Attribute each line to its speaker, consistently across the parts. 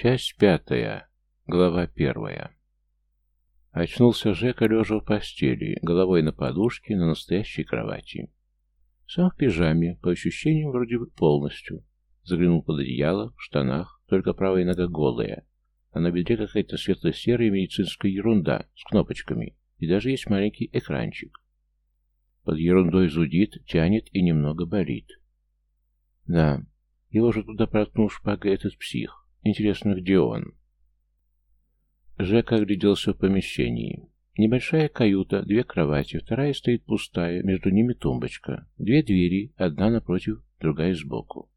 Speaker 1: Часть пятая. Глава первая. Очнулся Жека, лежа в постели, головой на подушке на настоящей кровати. Сам в пижаме, по ощущениям, вроде бы полностью. Заглянул под одеяло, в штанах, только правая нога голая, а на бедре какая-то светло-серая медицинская ерунда с кнопочками, и даже есть маленький экранчик. Под ерундой зудит, тянет и немного болит. Да, его же туда проткнул шпагой этот псих. Интересно, где он? Жека огляделся в помещении. Небольшая каюта, две кровати, вторая стоит пустая, между ними тумбочка. Две двери, одна напротив, другая сбоку.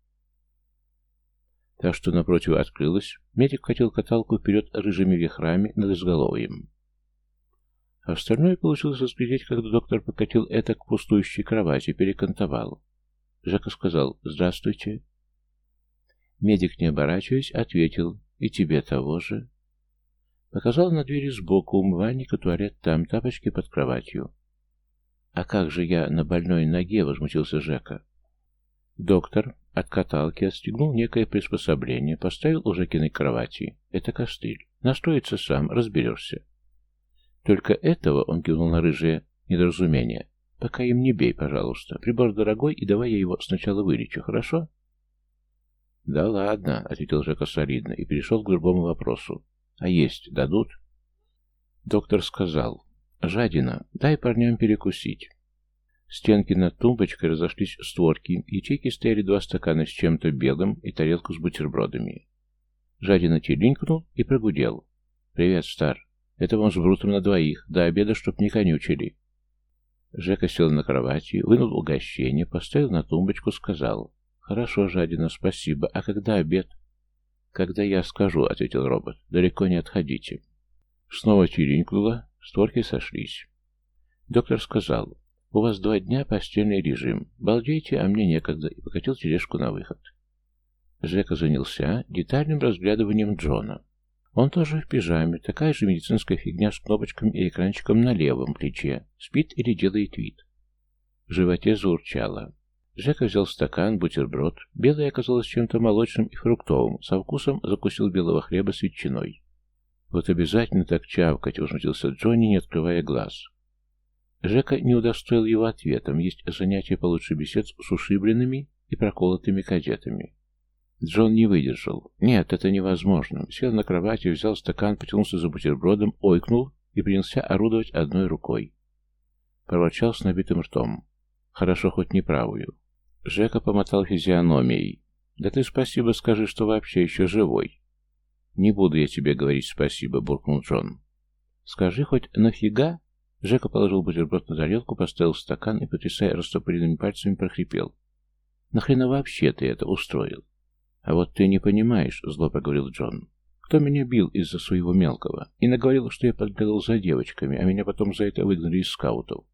Speaker 1: Так что напротив открылась, медик катил каталку вперед рыжими вихрами над изголовьем. Остальное получилось разглядеть, когда доктор подкатил это к пустующей кровати, перекантовал. Жека сказал «Здравствуйте». Медик, не оборачиваясь, ответил «И тебе того же». Показал на двери сбоку, умывальник и туалет там, тапочки под кроватью. «А как же я на больной ноге?» — возмутился Жека. Доктор от каталки отстегнул некое приспособление, поставил у Жекиной кровати. Это костыль. Настроиться сам, разберешься. Только этого он кивнул на рыжее недоразумение. Пока им не бей, пожалуйста. Прибор дорогой, и давай я его сначала вылечу, хорошо? «Да ладно», — ответил Жека солидно и перешел к другому вопросу. «А есть дадут?» Доктор сказал. «Жадина, дай парням перекусить». Стенки над тумбочкой разошлись створки, ячейки стояли два стакана с чем-то белым и тарелку с бутербродами. Жадина телинкнул и прогудел. «Привет, Стар. Это вам с Брутом на двоих, до обеда, чтоб не конючили». Жека сел на кровати, вынул угощение, поставил на тумбочку, сказал. «Хорошо, жадина, спасибо. А когда обед?» «Когда я скажу», — ответил робот. «Далеко не отходите». Снова чиринкнуло, створки сошлись. Доктор сказал, «У вас два дня постельный режим. Балдейте, а мне некогда», и покатил тележку на выход. Жека занялся детальным разглядыванием Джона. Он тоже в пижаме, такая же медицинская фигня с кнопочками и экранчиком на левом плече. Спит или делает вид. В животе заурчало. Жека взял стакан, бутерброд. Белый оказалось чем-то молочным и фруктовым. Со вкусом закусил белого хлеба с ветчиной. «Вот обязательно так чавкать!» — возмутился Джонни, не открывая глаз. Жека не удостоил его ответом. Есть занятия получше бесед с ушибленными и проколотыми кадетами. Джон не выдержал. «Нет, это невозможно». Сел на кровати, взял стакан, потянулся за бутербродом, ойкнул и принялся орудовать одной рукой. Проворчал с набитым ртом. «Хорошо, хоть не правую. Жека помотал физиономией. «Да ты спасибо скажи, что вообще еще живой». «Не буду я тебе говорить спасибо», — буркнул Джон. «Скажи хоть нафига?» Жека положил бутерброд на тарелку, поставил стакан и, потрясая растопыренными пальцами, прохрипел. «Нахрена вообще ты это устроил?» «А вот ты не понимаешь», — зло проговорил Джон. «Кто меня бил из-за своего мелкого? И наговорил, что я подглядывал за девочками, а меня потом за это выгнали из скаутов.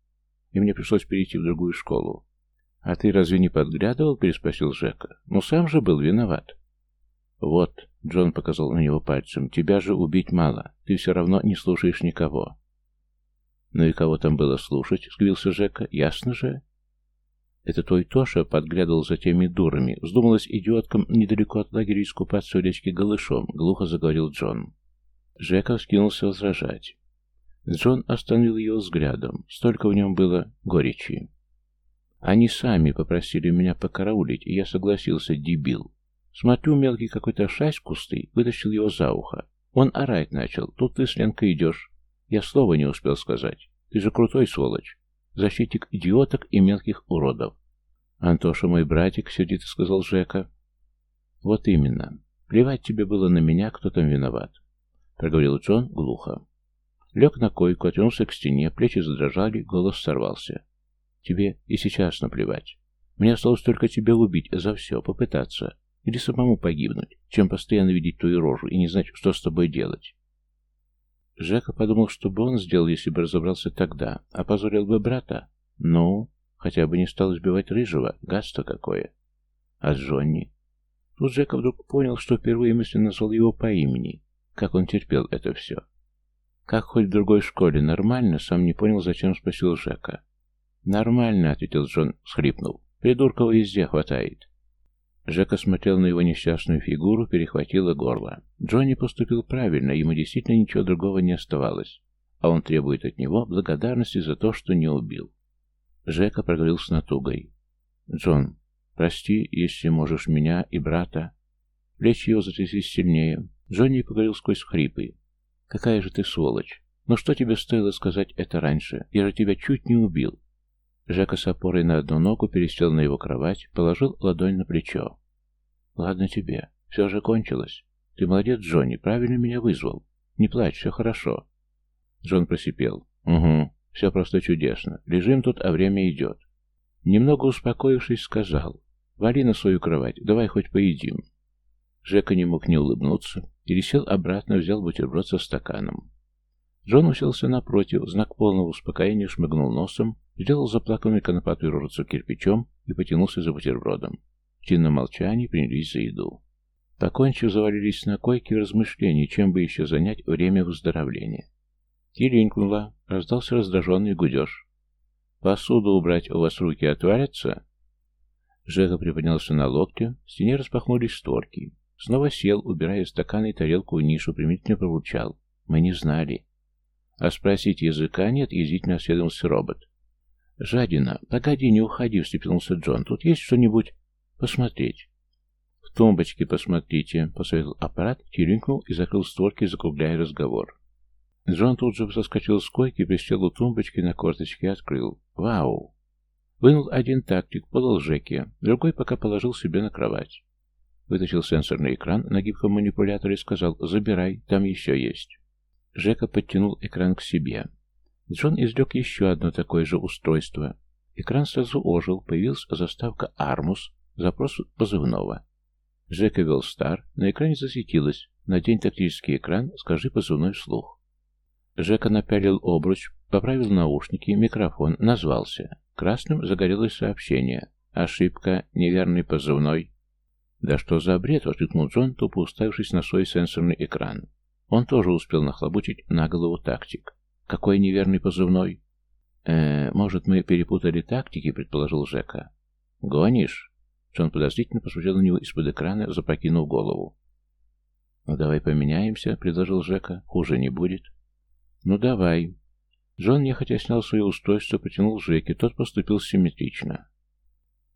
Speaker 1: И мне пришлось перейти в другую школу. «А ты разве не подглядывал?» — переспросил Жека. «Ну, сам же был виноват». «Вот», — Джон показал на него пальцем, — «тебя же убить мало. Ты все равно не слушаешь никого». «Ну и кого там было слушать?» — сквился Жека. «Ясно же». «Это твой Тоша подглядывал за теми дурами. Вздумалась идиоткам недалеко от лагеря искупаться в речке голышом», — глухо заговорил Джон. Жека вскинулся возражать. Джон остановил его взглядом. Столько в нем было горечи. Они сами попросили меня покараулить, и я согласился, дебил. Смотрю, мелкий какой-то шась кустый, вытащил его за ухо. Он орать начал. Тут ты с Ленкой идешь. Я слова не успел сказать. Ты же крутой сволочь. Защитник идиоток и мелких уродов. Антоша мой братик, сердито сказал Жека. Вот именно. Плевать тебе было на меня, кто там виноват. Проговорил Джон глухо. Лег на койку, отвернулся к стене, плечи задрожали, голос сорвался. Тебе и сейчас наплевать. Мне осталось только тебя убить за все, попытаться. Или самому погибнуть, чем постоянно видеть твою рожу и не знать, что с тобой делать. Жека подумал, что бы он сделал, если бы разобрался тогда. Опозорил бы брата? Ну, хотя бы не стал избивать рыжего. Газ-то какое. А Джонни? Тут Жека вдруг понял, что впервые мысленно назвал его по имени. Как он терпел это все. Как хоть в другой школе, нормально, сам не понял, зачем спросил Жека. «Нормально», — ответил Джон, схлипнув. «Придурков везде хватает». Жека смотрел на его несчастную фигуру, перехватило горло. Джонни поступил правильно, ему действительно ничего другого не оставалось, а он требует от него благодарности за то, что не убил. Жека проговорил с натугой. «Джон, прости, если можешь меня и брата». Плечи его затряслись сильнее. Джонни поговорил сквозь хрипы. «Какая же ты сволочь! Но что тебе стоило сказать это раньше? Я же тебя чуть не убил!» Жека с опорой на одну ногу пересел на его кровать, положил ладонь на плечо. «Ладно тебе. Все же кончилось. Ты молодец, Джонни, правильно меня вызвал. Не плачь, все хорошо». Джон просипел. «Угу, все просто чудесно. Лежим тут, а время идет». Немного успокоившись, сказал. «Вали на свою кровать, давай хоть поедим». Жека не мог не улыбнуться, пересел обратно, взял бутерброд со стаканом. Джон уселся напротив, знак полного успокоения шмыгнул носом, сделал заплаканный конопатую рожицу кирпичом и потянулся за бутербродом. В чинном молчании принялись за еду. Покончив, завалились на койке в размышлении, чем бы еще занять время выздоровления. Тиренькнула, раздался раздраженный гудеж. «Посуду убрать, у вас руки отвалятся?» Жека приподнялся на локте, в стене распахнулись створки. Снова сел, убирая стаканы и тарелку в нишу, примитивно пробурчал. «Мы не знали». «А спросить языка нет?» — язвительно осведомился робот. «Жадина, погоди, не уходи», — встрепенулся Джон. «Тут есть что-нибудь посмотреть?» «В тумбочке посмотрите», — посоветовал аппарат, тиринкнул и закрыл створки, закругляя разговор. Джон тут же соскочил с койки, присел у тумбочки на корточке и открыл. «Вау!» Вынул один тактик, подал Жеке, другой пока положил себе на кровать. Вытащил сенсорный экран на гибком манипуляторе и сказал «Забирай, там еще есть». Жека подтянул экран к себе. Джон извлек еще одно такое же устройство. Экран сразу ожил, появилась заставка «Армус», запрос позывного. Жека вел «Стар», на экране засветилось «Надень тактический экран, скажи позывной вслух». Жека напялил обруч, поправил наушники, микрофон, назвался. Красным загорелось сообщение. Ошибка, неверный позывной. «Да что за бред?» — воскликнул Джон, тупо уставившись на свой сенсорный экран. Он тоже успел нахлобучить на голову тактик. Какой неверный позывной? э может, мы перепутали тактики, предположил Жека. Гонишь? Джон подозрительно посмотрел на него из-под экрана, запрокинув голову. «Ну, давай поменяемся», — предложил Жека. «Хуже не будет». «Ну, давай». Джон нехотя снял свое устройство, протянул Жеке, тот поступил симметрично.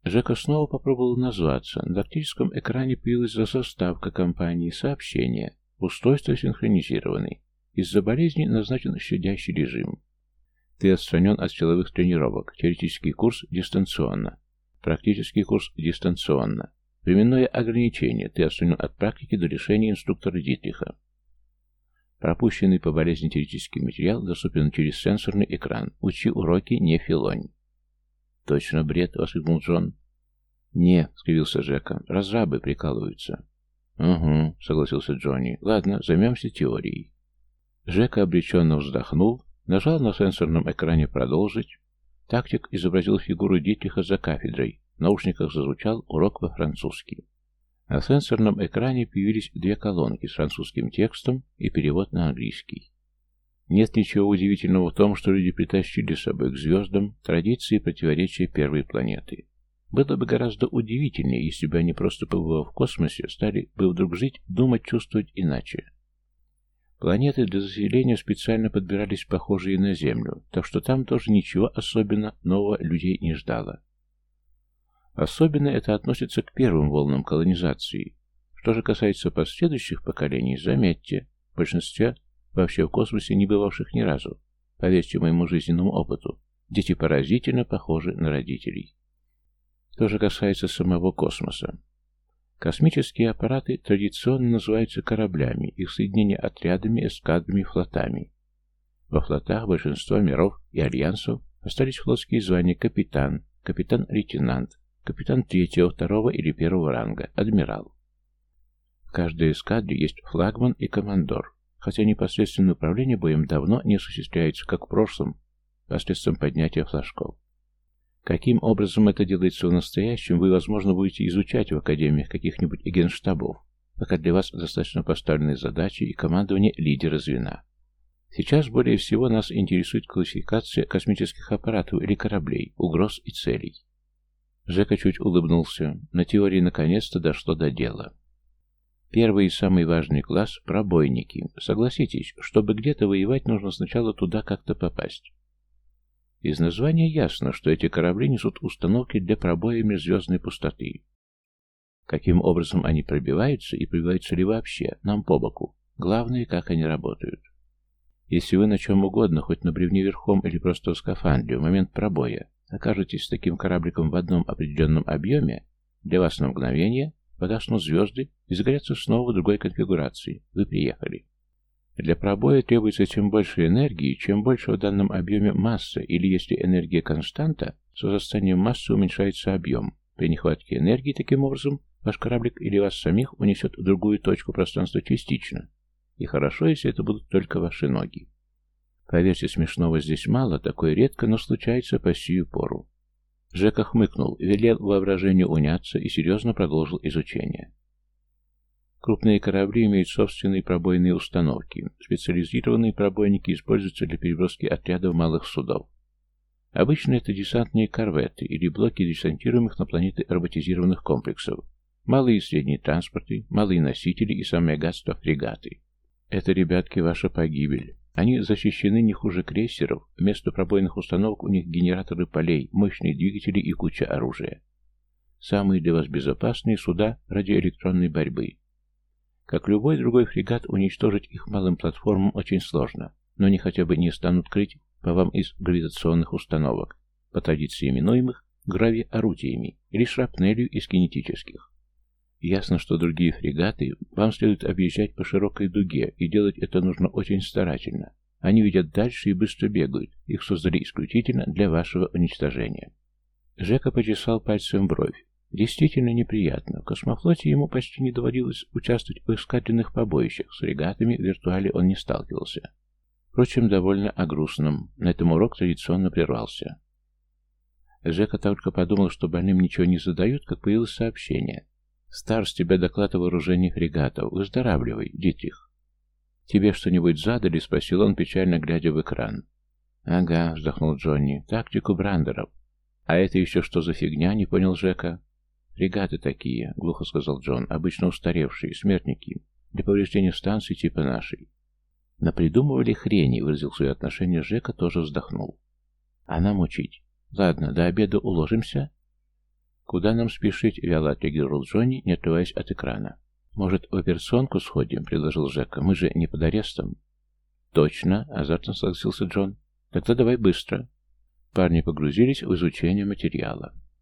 Speaker 1: Жека снова попробовал назваться. На тактическом экране появилась заставка компании сообщение. Устройство синхронизированы. Из-за болезни назначен щадящий режим. Ты отстранен от силовых тренировок. Теоретический курс дистанционно. Практический курс дистанционно. Временное ограничение. Ты отстранен от практики до решения инструктора Дитриха. Пропущенный по болезни теоретический материал доступен через сенсорный экран. Учи уроки, не филонь. «Точно бред!» — воскликнул Джон. «Не», — скривился Жека, — «разрабы прикалываются». «Угу», — согласился Джонни. «Ладно, займемся теорией». Жека обреченно вздохнул, нажал на сенсорном экране «Продолжить». Тактик изобразил фигуру Дитриха за кафедрой. В наушниках зазвучал урок по-французски. На сенсорном экране появились две колонки с французским текстом и перевод на английский. Нет ничего удивительного в том, что люди притащили с собой к звездам традиции противоречия первой планеты. Было бы гораздо удивительнее, если бы они, просто побывав в космосе, стали бы вдруг жить, думать, чувствовать иначе. Планеты для заселения специально подбирались похожие на Землю, так что там тоже ничего особенно нового людей не ждало. Особенно это относится к первым волнам колонизации. Что же касается последующих поколений, заметьте, в большинстве вообще в космосе не бывавших ни разу, поверьте моему жизненному опыту, дети поразительно похожи на родителей. То же касается самого космоса. Космические аппараты традиционно называются кораблями, их соединение отрядами, эскадрами, флотами. Во флотах большинства миров и альянсов остались флотские звания капитан, капитан-лейтенант, капитан третьего, второго или первого ранга, адмирал. В каждой эскадре есть флагман и командор, хотя непосредственное управление боем давно не осуществляется, как в прошлом, посредством поднятия флажков. Каким образом это делается в настоящем, вы, возможно, будете изучать в академиях каких-нибудь генштабов, пока для вас достаточно поставлены задачи и командование лидера звена. Сейчас более всего нас интересует классификация космических аппаратов или кораблей, угроз и целей. Жека чуть улыбнулся. На теории наконец-то дошло до дела. Первый и самый важный класс – пробойники. Согласитесь, чтобы где-то воевать, нужно сначала туда как-то попасть. Из названия ясно, что эти корабли несут установки для пробоя межзвездной пустоты. Каким образом они пробиваются и пробиваются ли вообще, нам по боку. Главное, как они работают. Если вы на чем угодно, хоть на бревне верхом или просто в скафандре, в момент пробоя, окажетесь с таким корабликом в одном определенном объеме, для вас на мгновение погаснут звезды и загорятся снова в другой конфигурации. Вы приехали. Для пробоя требуется чем больше энергии, чем больше в данном объеме масса, или если энергия константа, с возрастанием массы уменьшается объем. При нехватке энергии, таким образом, ваш кораблик или вас самих унесет в другую точку пространства частично. И хорошо, если это будут только ваши ноги. Поверьте, смешного здесь мало, такое редко, но случается по сию пору. Жека хмыкнул, велел воображению уняться и серьезно продолжил изучение. Крупные корабли имеют собственные пробойные установки. Специализированные пробойники используются для переброски отрядов малых судов. Обычно это десантные корветы или блоки десантируемых на планеты роботизированных комплексов, малые и средние транспорты, малые носители и самое гадство фрегаты. Это, ребятки, ваша погибель. Они защищены не хуже крейсеров, вместо пробойных установок у них генераторы полей, мощные двигатели и куча оружия. Самые для вас безопасные суда радиоэлектронной борьбы. Как любой другой фрегат, уничтожить их малым платформам очень сложно, но они хотя бы не станут крыть по вам из гравитационных установок, по традиции именуемых грави-орудиями или шрапнелью из кинетических. Ясно, что другие фрегаты вам следует объезжать по широкой дуге, и делать это нужно очень старательно. Они видят дальше и быстро бегают. Их создали исключительно для вашего уничтожения. Жека почесал пальцем бровь. Действительно неприятно. В космофлоте ему почти не доводилось участвовать в искательных побоищах. С фрегатами в виртуале он не сталкивался. Впрочем, довольно о грустном. На этом урок традиционно прервался. Жека только подумал, что больным ничего не задают, как появилось сообщение. Старс тебя доклад о вооружении фрегатов. Выздоравливай, Дитрих. Тебе что-нибудь задали? Спросил он, печально глядя в экран. Ага, вздохнул Джонни. Тактику брандеров. А это еще что за фигня? Не понял Жека. Фрегаты такие, глухо сказал Джон. Обычно устаревшие, смертники. Для повреждения станции типа нашей. Напридумывали хрени, выразил свое отношение Жека, тоже вздохнул. А нам учить. Ладно, до обеда уложимся? «Куда нам спешить?» — вяло отреагировал Джонни, не отрываясь от экрана. «Может, в операционку сходим?» — предложил Жека. «Мы же не под арестом». «Точно!» — азартно согласился Джон. «Тогда давай быстро». Парни погрузились в изучение материала.